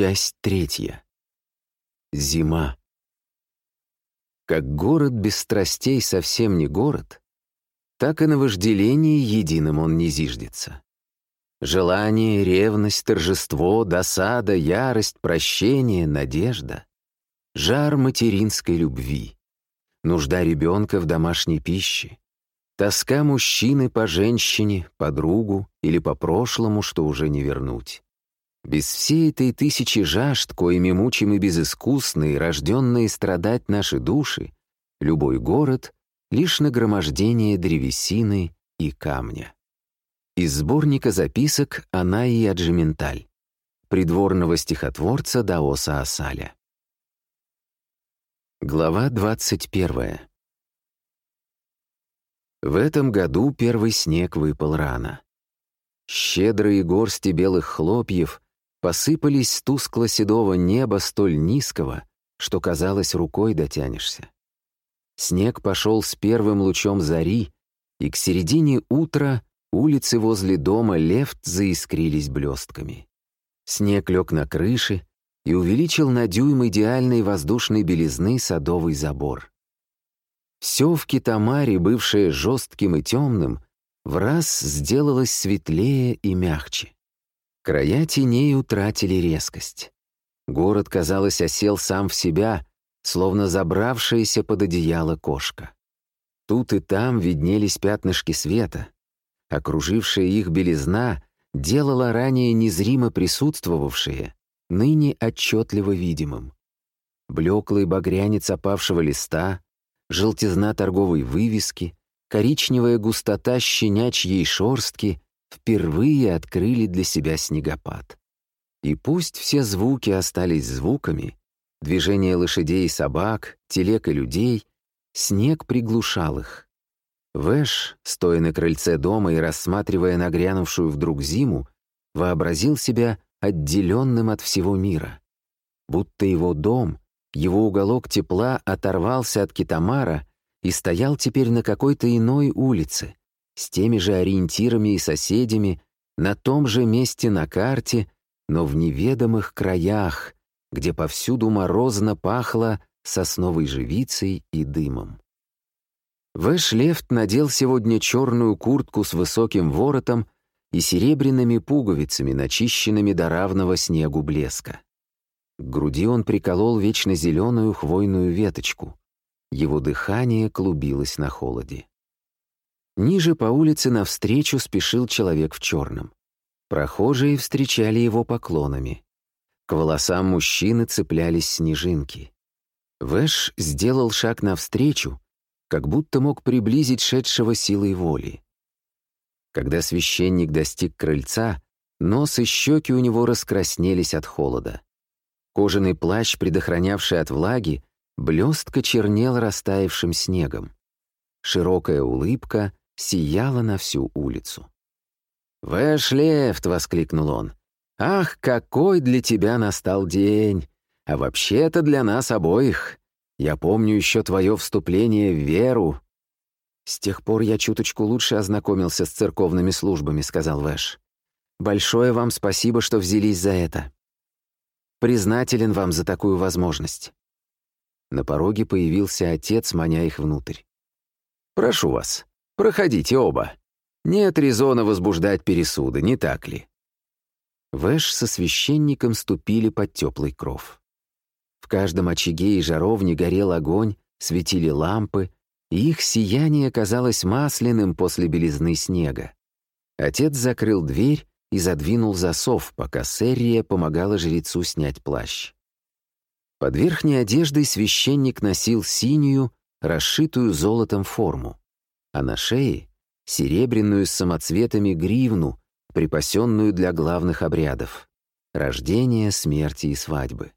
Часть третья. Зима. Как город без страстей совсем не город, так и на вожделении единым он не зиждется. Желание, ревность, торжество, досада, ярость, прощение, надежда, жар материнской любви, нужда ребенка в домашней пище, тоска мужчины по женщине, по другу или по прошлому, что уже не вернуть. Без всей этой тысячи жажд, коими мучимы безыскусные, рожденные страдать наши души, любой город — лишь нагромождение древесины и камня. Из сборника записок «Она и Аджименталь» придворного стихотворца Даоса Асаля. Глава 21. В этом году первый снег выпал рано. Щедрые горсти белых хлопьев посыпались тускло-седого неба столь низкого, что, казалось, рукой дотянешься. Снег пошел с первым лучом зари, и к середине утра улицы возле дома лефт заискрились блестками. Снег лег на крыши и увеличил на дюйм идеальной воздушной белизны садовый забор. Все в Китамаре, бывшее жестким и темным, в раз сделалось светлее и мягче. Края теней утратили резкость. Город, казалось, осел сам в себя, словно забравшаяся под одеяло кошка. Тут и там виднелись пятнышки света. Окружившая их белизна делала ранее незримо присутствовавшие, ныне отчетливо видимым. Блеклый багрянец опавшего листа, желтизна торговой вывески, коричневая густота щенячьей шорстки впервые открыли для себя снегопад. И пусть все звуки остались звуками, движение лошадей и собак, телег и людей, снег приглушал их. Вэш, стоя на крыльце дома и рассматривая нагрянувшую вдруг зиму, вообразил себя отделенным от всего мира. Будто его дом, его уголок тепла оторвался от Китамара и стоял теперь на какой-то иной улице, с теми же ориентирами и соседями, на том же месте на карте, но в неведомых краях, где повсюду морозно пахло сосновой живицей и дымом. Вэш Лефт надел сегодня черную куртку с высоким воротом и серебряными пуговицами, начищенными до равного снегу блеска. К груди он приколол вечно зеленую хвойную веточку. Его дыхание клубилось на холоде. Ниже по улице навстречу спешил человек в черном. Прохожие встречали его поклонами. К волосам мужчины цеплялись снежинки. Вэш сделал шаг навстречу, как будто мог приблизить шедшего силой воли. Когда священник достиг крыльца, нос и щеки у него раскраснелись от холода. Кожаный плащ, предохранявший от влаги, блестко чернел растаявшим снегом. Широкая улыбка сияла на всю улицу. «Вэш Лефт!» — воскликнул он. «Ах, какой для тебя настал день! А вообще-то для нас обоих. Я помню еще твое вступление в веру». «С тех пор я чуточку лучше ознакомился с церковными службами», — сказал Вэш. «Большое вам спасибо, что взялись за это. Признателен вам за такую возможность». На пороге появился отец, маня их внутрь. «Прошу вас, Проходите оба. Нет резона возбуждать пересуды, не так ли?» Вэш со священником ступили под теплый кров. В каждом очаге и жаровне горел огонь, светили лампы, и их сияние казалось масляным после белизны снега. Отец закрыл дверь и задвинул засов, пока Серрия помогала жрецу снять плащ. Под верхней одеждой священник носил синюю, расшитую золотом форму а на шее — серебряную с самоцветами гривну, припасенную для главных обрядов — рождения, смерти и свадьбы.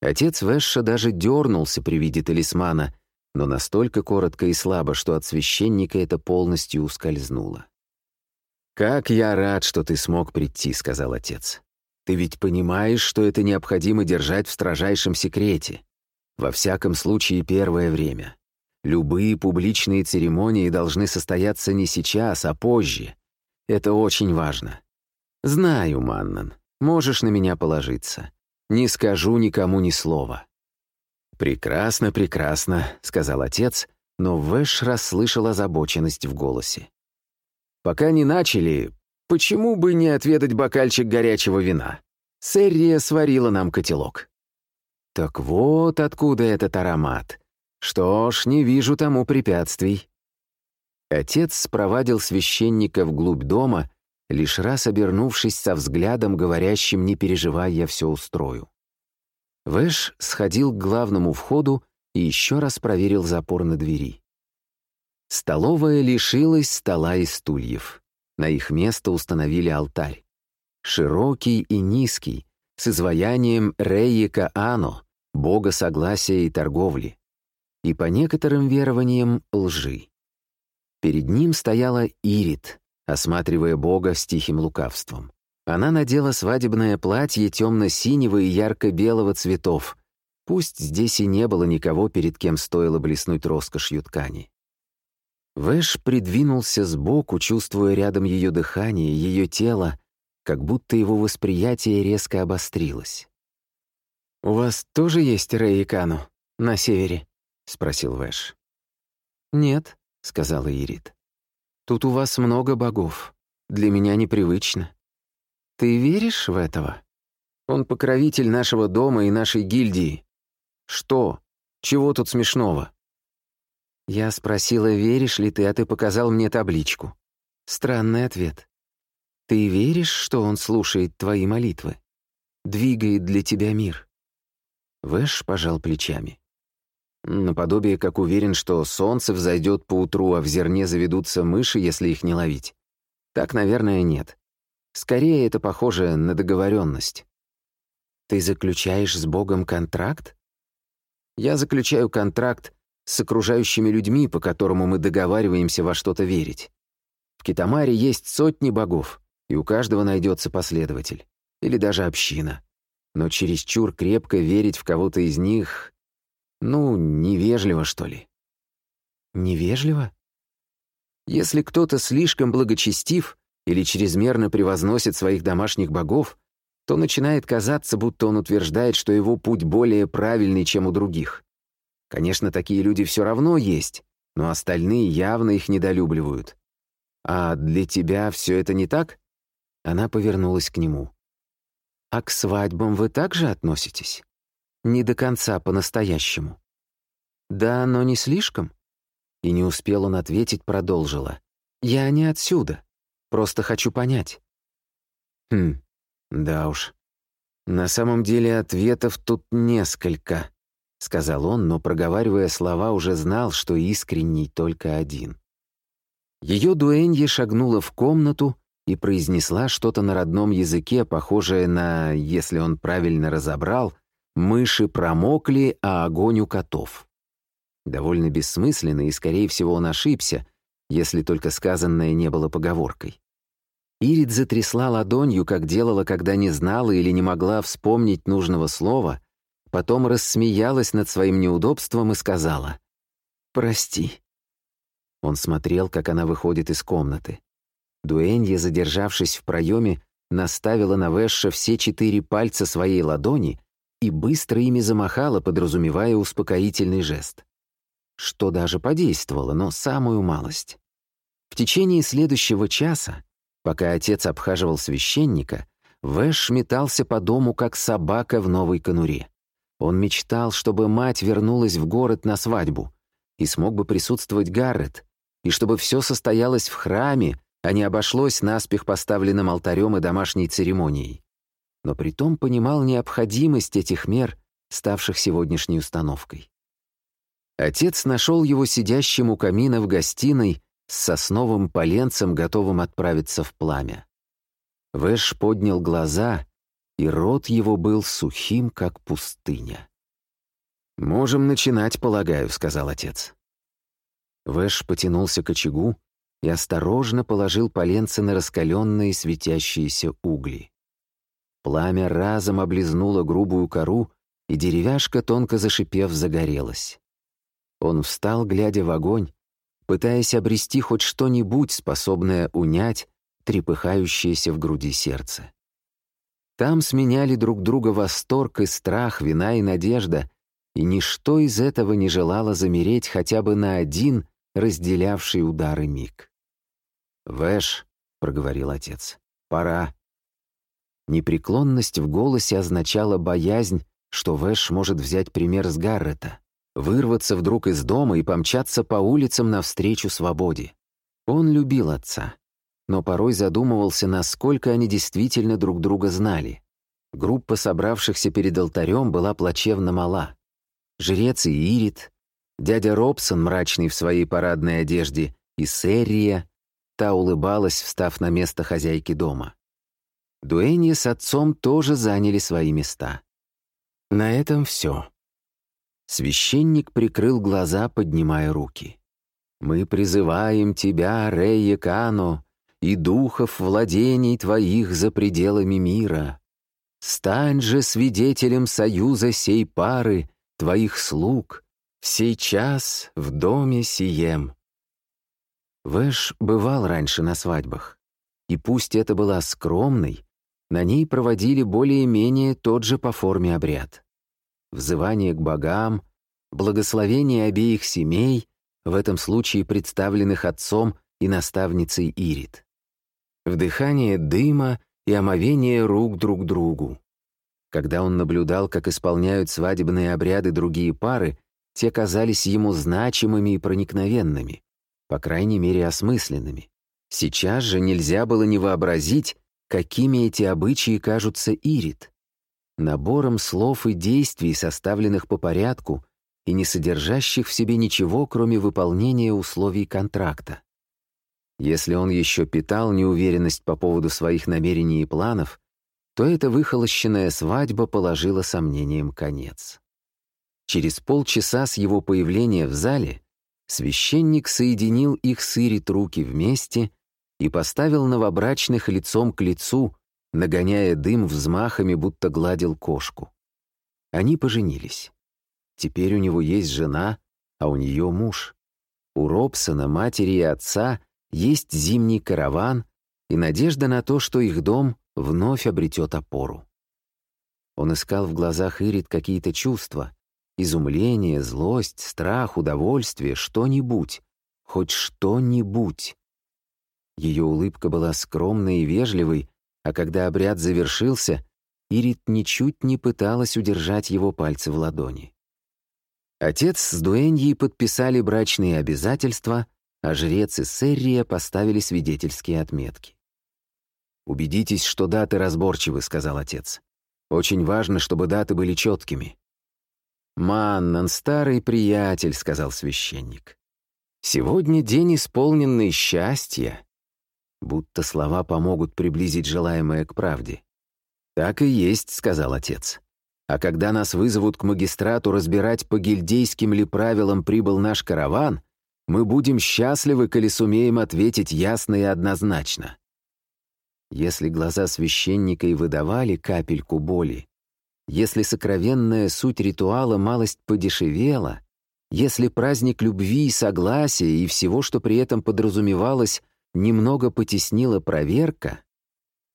Отец Вэша даже дернулся при виде талисмана, но настолько коротко и слабо, что от священника это полностью ускользнуло. «Как я рад, что ты смог прийти», — сказал отец. «Ты ведь понимаешь, что это необходимо держать в строжайшем секрете. Во всяком случае, первое время. Любые публичные церемонии должны состояться не сейчас, а позже. Это очень важно. Знаю, Маннан, можешь на меня положиться. не скажу никому ни слова». «Прекрасно, прекрасно», — сказал отец, но Вэш расслышал озабоченность в голосе. «Пока не начали, почему бы не отведать бокальчик горячего вина? Сэррия сварила нам котелок». «Так вот откуда этот аромат. Что ж, не вижу тому препятствий». Отец спровадил священника вглубь дома, лишь раз обернувшись со взглядом, говорящим «не переживай, я все устрою». Вэш сходил к главному входу и еще раз проверил запор на двери. Столовая лишилась стола и стульев. На их место установили алтарь. Широкий и низкий, с изваянием Рейека Ано, бога согласия и торговли, и по некоторым верованиям лжи. Перед ним стояла Ирит, осматривая бога с тихим лукавством. Она надела свадебное платье темно-синего и ярко-белого цветов. Пусть здесь и не было никого, перед кем стоило блеснуть роскошью ткани. Вэш придвинулся сбоку, чувствуя рядом ее дыхание, ее тело, как будто его восприятие резко обострилось. «У вас тоже есть Рейкану на севере?» — спросил Вэш. «Нет», — сказала Ирит. «Тут у вас много богов. Для меня непривычно. Ты веришь в этого? Он покровитель нашего дома и нашей гильдии. Что? Чего тут смешного?» Я спросила, веришь ли ты, а ты показал мне табличку. Странный ответ. Ты веришь, что он слушает твои молитвы? Двигает для тебя мир? Вэш пожал плечами. Наподобие, как уверен, что солнце взойдет по утру, а в зерне заведутся мыши, если их не ловить. Так, наверное, нет. Скорее, это похоже на договоренность. Ты заключаешь с Богом контракт? Я заключаю контракт с окружающими людьми, по которому мы договариваемся во что-то верить. В Китамаре есть сотни богов, и у каждого найдется последователь. Или даже община. Но чересчур крепко верить в кого-то из них... Ну, невежливо, что ли. Невежливо? Если кто-то слишком благочестив или чрезмерно превозносит своих домашних богов, то начинает казаться, будто он утверждает, что его путь более правильный, чем у других. Конечно, такие люди все равно есть, но остальные явно их недолюбливают. А для тебя все это не так? Она повернулась к нему. А к свадьбам вы также относитесь? Не до конца по-настоящему. Да, но не слишком. И не успел он ответить, продолжила. Я не отсюда. Просто хочу понять. Хм, да уж. На самом деле ответов тут несколько сказал он, но, проговаривая слова, уже знал, что искренний только один. Ее дуэнье шагнула в комнату и произнесла что-то на родном языке, похожее на, если он правильно разобрал, «мыши промокли, а огонь у котов». Довольно бессмысленно, и, скорее всего, он ошибся, если только сказанное не было поговоркой. Ирид затрясла ладонью, как делала, когда не знала или не могла вспомнить нужного слова, Потом рассмеялась над своим неудобством и сказала «Прости». Он смотрел, как она выходит из комнаты. Дуэнья, задержавшись в проеме, наставила на Вэша все четыре пальца своей ладони и быстро ими замахала, подразумевая успокоительный жест. Что даже подействовало, но самую малость. В течение следующего часа, пока отец обхаживал священника, Вэш метался по дому, как собака в новой конуре. Он мечтал, чтобы мать вернулась в город на свадьбу и смог бы присутствовать Гаррет, и чтобы все состоялось в храме, а не обошлось наспех поставленным алтарем и домашней церемонией. Но притом понимал необходимость этих мер, ставших сегодняшней установкой. Отец нашел его сидящим у камина в гостиной с сосновым поленцем, готовым отправиться в пламя. Вэш поднял глаза и рот его был сухим, как пустыня. «Можем начинать, полагаю», — сказал отец. Вэш потянулся к очагу и осторожно положил поленцы на раскаленные светящиеся угли. Пламя разом облизнуло грубую кору, и деревяшка, тонко зашипев, загорелась. Он встал, глядя в огонь, пытаясь обрести хоть что-нибудь, способное унять трепыхающееся в груди сердце. Там сменяли друг друга восторг и страх, вина и надежда, и ничто из этого не желало замереть хотя бы на один разделявший удары миг. «Вэш», — проговорил отец, — «пора». Непреклонность в голосе означала боязнь, что Вэш может взять пример с Гаррета, вырваться вдруг из дома и помчаться по улицам навстречу свободе. Он любил отца, но порой задумывался, насколько они действительно друг друга знали. Группа собравшихся перед алтарем была плачевно мала. Жрец и Ирит, дядя Робсон, мрачный в своей парадной одежде, и Серрия, та улыбалась, встав на место хозяйки дома. Дуэнья с отцом тоже заняли свои места. На этом все. Священник прикрыл глаза, поднимая руки. «Мы призываем тебя, Рея Кано, и духов владений твоих за пределами мира. Стань же свидетелем союза сей пары, твоих слуг, сей час в доме сием». Вэш бывал раньше на свадьбах, и пусть это была скромной, на ней проводили более-менее тот же по форме обряд. Взывание к богам, благословение обеих семей, в этом случае представленных отцом и наставницей Ирит. Вдыхание дыма и омовение рук друг другу. Когда он наблюдал, как исполняют свадебные обряды другие пары, те казались ему значимыми и проникновенными, по крайней мере осмысленными. Сейчас же нельзя было не вообразить, какими эти обычаи кажутся Ирит. Набором слов и действий, составленных по порядку и не содержащих в себе ничего, кроме выполнения условий контракта. Если он еще питал неуверенность по поводу своих намерений и планов, то эта выхолощенная свадьба положила сомнениям конец. Через полчаса с его появления в зале священник соединил их с Ирит руки вместе и поставил новобрачных лицом к лицу, нагоняя дым взмахами, будто гладил кошку. Они поженились. Теперь у него есть жена, а у нее муж. У Робсона, матери и отца есть зимний караван и надежда на то, что их дом вновь обретет опору. Он искал в глазах Ирит какие-то чувства — изумление, злость, страх, удовольствие, что-нибудь, хоть что-нибудь. Ее улыбка была скромной и вежливой, а когда обряд завершился, Ирит ничуть не пыталась удержать его пальцы в ладони. Отец с Дуэньей подписали брачные обязательства, а жрец и Серрия поставили свидетельские отметки. «Убедитесь, что даты разборчивы», — сказал отец. «Очень важно, чтобы даты были четкими». «Маннан, старый приятель», — сказал священник. «Сегодня день, исполненный счастья, будто слова помогут приблизить желаемое к правде. «Так и есть», — сказал отец. «А когда нас вызовут к магистрату разбирать, по гильдейским ли правилам прибыл наш караван, мы будем счастливы, коли сумеем ответить ясно и однозначно». Если глаза священника и выдавали капельку боли, если сокровенная суть ритуала малость подешевела, если праздник любви и согласия и всего, что при этом подразумевалось, немного потеснила проверка,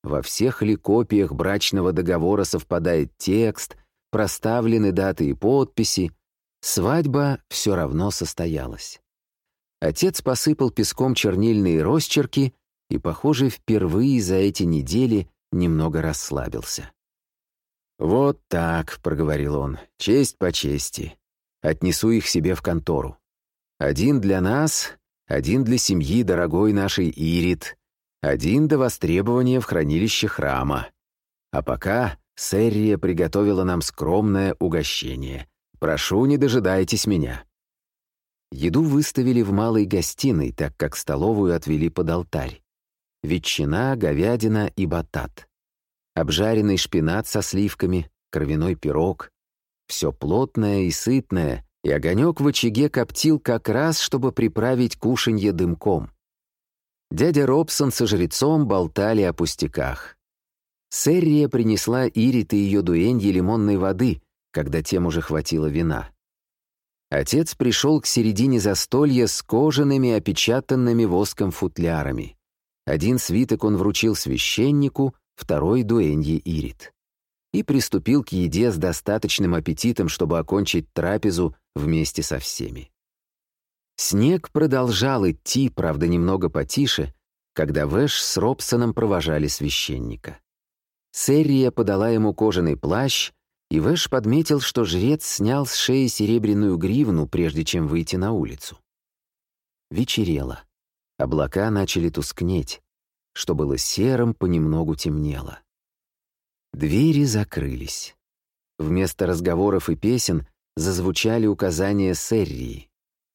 во всех ли копиях брачного договора совпадает текст, проставлены даты и подписи, свадьба все равно состоялась. Отец посыпал песком чернильные росчерки и, похоже, впервые за эти недели немного расслабился. «Вот так», — проговорил он, — «честь по чести. Отнесу их себе в контору. Один для нас, один для семьи дорогой нашей Ирит, один до востребования в хранилище храма. А пока Серрия приготовила нам скромное угощение. Прошу, не дожидайтесь меня». Еду выставили в малой гостиной, так как столовую отвели под алтарь. Ветчина, говядина и батат. Обжаренный шпинат со сливками, кровяной пирог. Все плотное и сытное, и огонек в очаге коптил как раз, чтобы приправить кушанье дымком. Дядя Робсон со жрецом болтали о пустяках. Серрия принесла Ирит и ее дуэнье лимонной воды, когда тем уже хватило вина. Отец пришел к середине застолья с кожаными, опечатанными воском футлярами. Один свиток он вручил священнику, второй — дуэнье Ирит. И приступил к еде с достаточным аппетитом, чтобы окончить трапезу вместе со всеми. Снег продолжал идти, правда, немного потише, когда Вэш с Робсоном провожали священника. Серрия подала ему кожаный плащ, и Вэш подметил, что жрец снял с шеи серебряную гривну, прежде чем выйти на улицу. Вечерело. Облака начали тускнеть. Что было серым, понемногу темнело. Двери закрылись. Вместо разговоров и песен зазвучали указания Серрии.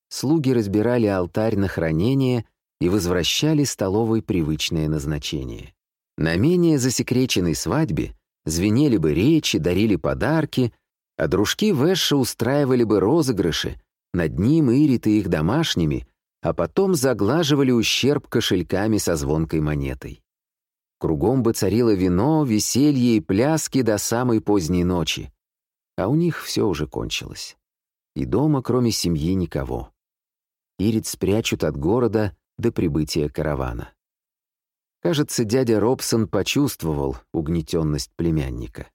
Слуги разбирали алтарь на хранение и возвращали столовой привычное назначение. На менее засекреченной свадьбе звенели бы речи, дарили подарки, а дружки Вэша устраивали бы розыгрыши, над ним Ирит и их домашними, а потом заглаживали ущерб кошельками со звонкой монетой. Кругом бы царило вино, веселье и пляски до самой поздней ночи. А у них все уже кончилось. И дома, кроме семьи, никого. Ирит спрячут от города до прибытия каравана. Кажется, дядя Робсон почувствовал угнетенность племянника.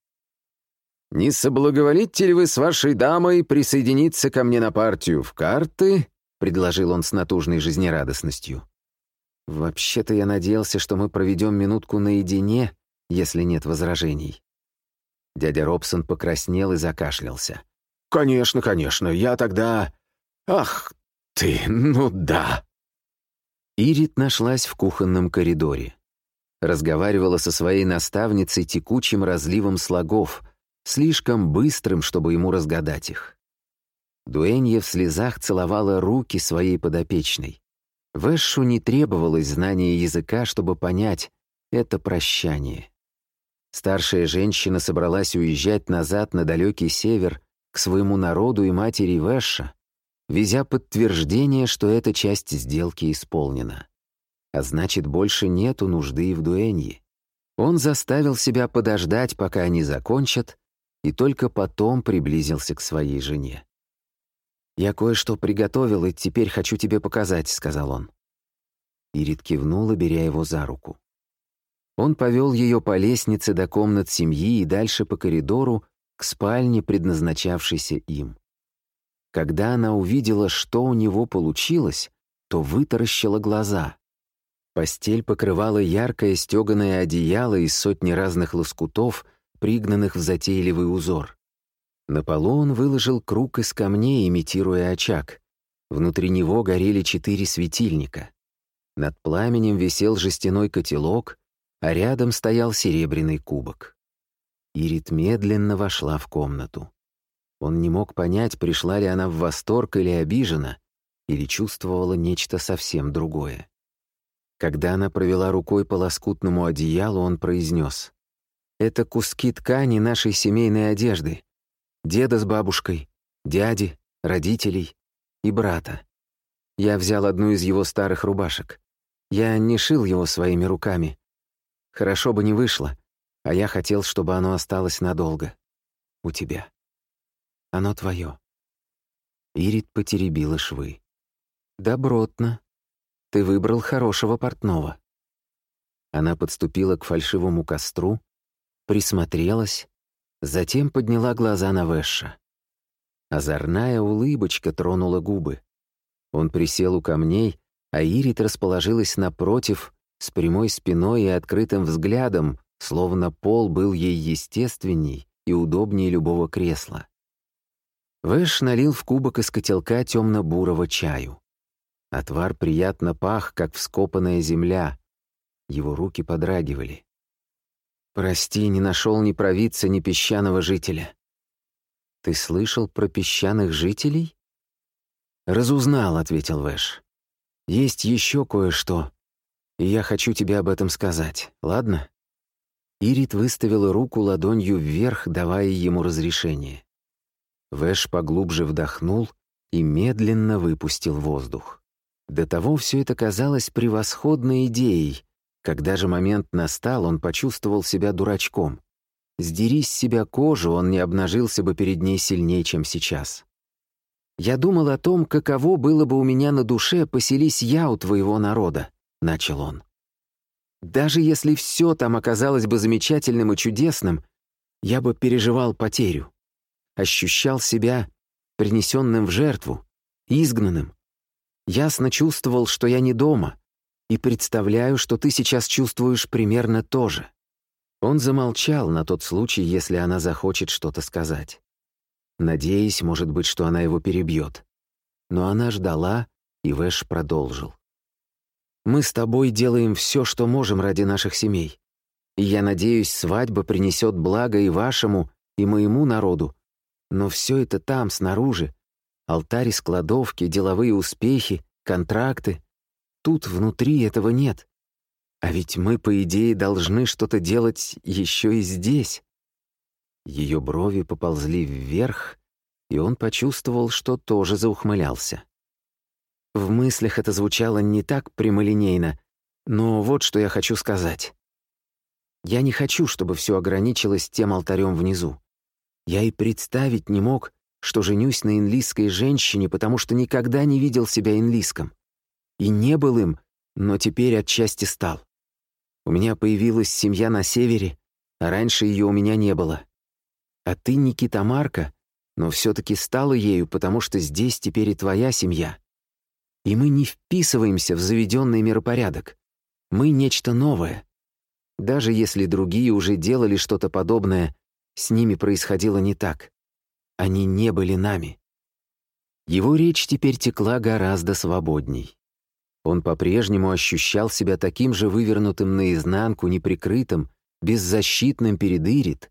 «Не соблаговолите ли вы с вашей дамой присоединиться ко мне на партию в карты?» — предложил он с натужной жизнерадостностью. «Вообще-то я надеялся, что мы проведем минутку наедине, если нет возражений». Дядя Робсон покраснел и закашлялся. «Конечно, конечно, я тогда... Ах ты, ну да!» Ирит нашлась в кухонном коридоре. Разговаривала со своей наставницей текучим разливом слогов, слишком быстрым, чтобы ему разгадать их. Дуэнья в слезах целовала руки своей подопечной. Вэшу не требовалось знания языка, чтобы понять — это прощание. Старшая женщина собралась уезжать назад на далекий север к своему народу и матери Вэша, везя подтверждение, что эта часть сделки исполнена. А значит, больше нету нужды в дуэнье. Он заставил себя подождать, пока они закончат, и только потом приблизился к своей жене. «Я кое-что приготовил, и теперь хочу тебе показать», — сказал он. Ирит кивнула, беря его за руку. Он повел ее по лестнице до комнат семьи и дальше по коридору к спальне, предназначавшейся им. Когда она увидела, что у него получилось, то вытаращила глаза. Постель покрывала яркое стеганое одеяло из сотни разных лоскутов, пригнанных в затейливый узор. На полу он выложил круг из камней, имитируя очаг. Внутри него горели четыре светильника. Над пламенем висел жестяной котелок, а рядом стоял серебряный кубок. Ирит медленно вошла в комнату. Он не мог понять, пришла ли она в восторг или обижена, или чувствовала нечто совсем другое. Когда она провела рукой по лоскутному одеялу, он произнес. «Это куски ткани нашей семейной одежды. Деда с бабушкой, дяди, родителей и брата. Я взял одну из его старых рубашек. Я не шил его своими руками. Хорошо бы не вышло, а я хотел, чтобы оно осталось надолго. У тебя». Оно твое». Ирит потеребила швы. «Добротно. Ты выбрал хорошего портного». Она подступила к фальшивому костру, присмотрелась, затем подняла глаза на Вэша. Озорная улыбочка тронула губы. Он присел у камней, а Ирит расположилась напротив, с прямой спиной и открытым взглядом, словно пол был ей естественней и удобнее любого кресла. Вэш налил в кубок из котелка темно-бурого чаю. Отвар приятно пах, как вскопанная земля. Его руки подрагивали. «Прости, не нашел ни провидца, ни песчаного жителя». «Ты слышал про песчаных жителей?» «Разузнал», — ответил Вэш. «Есть еще кое-что, и я хочу тебе об этом сказать, ладно?» Ирит выставила руку ладонью вверх, давая ему разрешение. Вэш поглубже вдохнул и медленно выпустил воздух. До того все это казалось превосходной идеей. Когда же момент настал, он почувствовал себя дурачком. Сдерись с себя кожу, он не обнажился бы перед ней сильнее, чем сейчас. «Я думал о том, каково было бы у меня на душе, поселись я у твоего народа», — начал он. «Даже если все там оказалось бы замечательным и чудесным, я бы переживал потерю, ощущал себя принесенным в жертву, изгнанным. Ясно чувствовал, что я не дома, и представляю, что ты сейчас чувствуешь примерно то же». Он замолчал на тот случай, если она захочет что-то сказать. Надеясь, может быть, что она его перебьет. Но она ждала, и Вэш продолжил. «Мы с тобой делаем все, что можем ради наших семей. И я надеюсь, свадьба принесет благо и вашему, и моему народу. Но все это там, снаружи. Алтарь из кладовки, деловые успехи, контракты. Тут внутри этого нет. А ведь мы, по идее, должны что-то делать еще и здесь. Ее брови поползли вверх, и он почувствовал, что тоже заухмылялся. В мыслях это звучало не так прямолинейно, но вот что я хочу сказать. Я не хочу, чтобы все ограничилось тем алтарем внизу. Я и представить не мог, что женюсь на инлийской женщине, потому что никогда не видел себя инлийском. И не был им, но теперь отчасти стал. У меня появилась семья на севере, а раньше ее у меня не было. А ты, Никита Марка, но все-таки стала ею, потому что здесь теперь и твоя семья. И мы не вписываемся в заведенный миропорядок. Мы нечто новое. Даже если другие уже делали что-то подобное, с ними происходило не так. Они не были нами. Его речь теперь текла гораздо свободней. Он по-прежнему ощущал себя таким же вывернутым наизнанку, неприкрытым, беззащитным перед Ирит,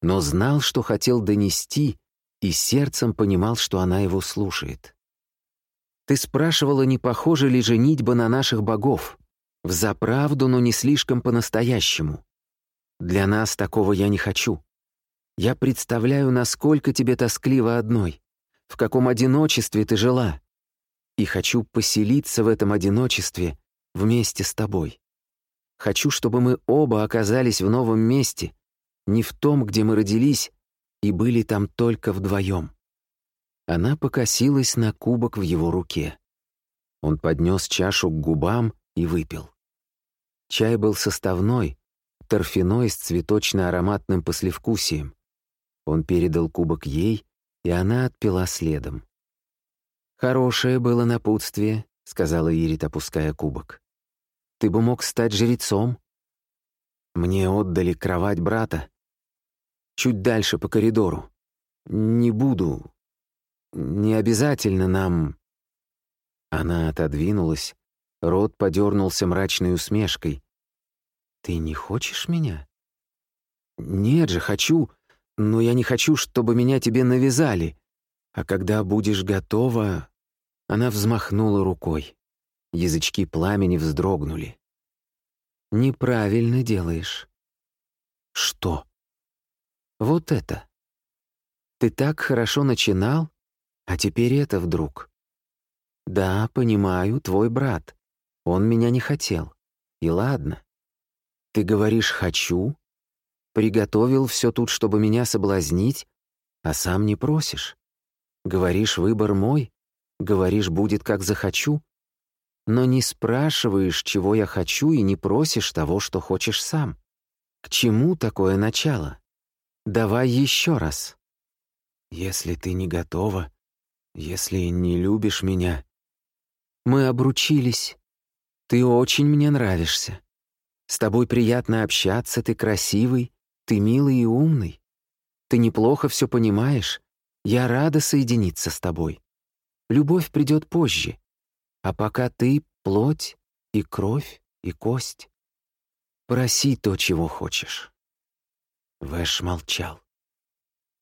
но знал, что хотел донести, и сердцем понимал, что она его слушает. «Ты спрашивала, не похожа ли женитьба на наших богов? Взаправду, но не слишком по-настоящему. Для нас такого я не хочу. Я представляю, насколько тебе тоскливо одной, в каком одиночестве ты жила, и хочу поселиться в этом одиночестве вместе с тобой. Хочу, чтобы мы оба оказались в новом месте, не в том, где мы родились, и были там только вдвоем. Она покосилась на кубок в его руке. Он поднес чашу к губам и выпил. Чай был составной, торфяной с цветочно-ароматным послевкусием. Он передал кубок ей, и она отпила следом. «Хорошее было напутствие», — сказала Ирит, опуская кубок. «Ты бы мог стать жрецом». Мне отдали кровать брата. Чуть дальше по коридору. Не буду. Не обязательно нам... Она отодвинулась, рот подернулся мрачной усмешкой. «Ты не хочешь меня?» «Нет же, хочу, но я не хочу, чтобы меня тебе навязали. А когда будешь готова...» Она взмахнула рукой. Язычки пламени вздрогнули. «Неправильно делаешь». «Что?» «Вот это. Ты так хорошо начинал, а теперь это вдруг». «Да, понимаю, твой брат. Он меня не хотел. И ладно. Ты говоришь «хочу», приготовил все тут, чтобы меня соблазнить, а сам не просишь. Говоришь, выбор мой, Говоришь, будет как захочу, но не спрашиваешь, чего я хочу, и не просишь того, что хочешь сам. К чему такое начало? Давай еще раз. Если ты не готова, если не любишь меня... Мы обручились. Ты очень мне нравишься. С тобой приятно общаться, ты красивый, ты милый и умный. Ты неплохо все понимаешь. Я рада соединиться с тобой. Любовь придет позже, а пока ты — плоть и кровь и кость. Проси то, чего хочешь». Вэш молчал,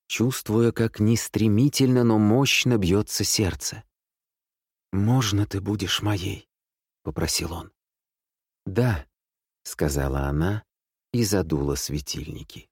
чувствуя, как не стремительно, но мощно бьется сердце. «Можно ты будешь моей?» — попросил он. «Да», — сказала она и задула светильники.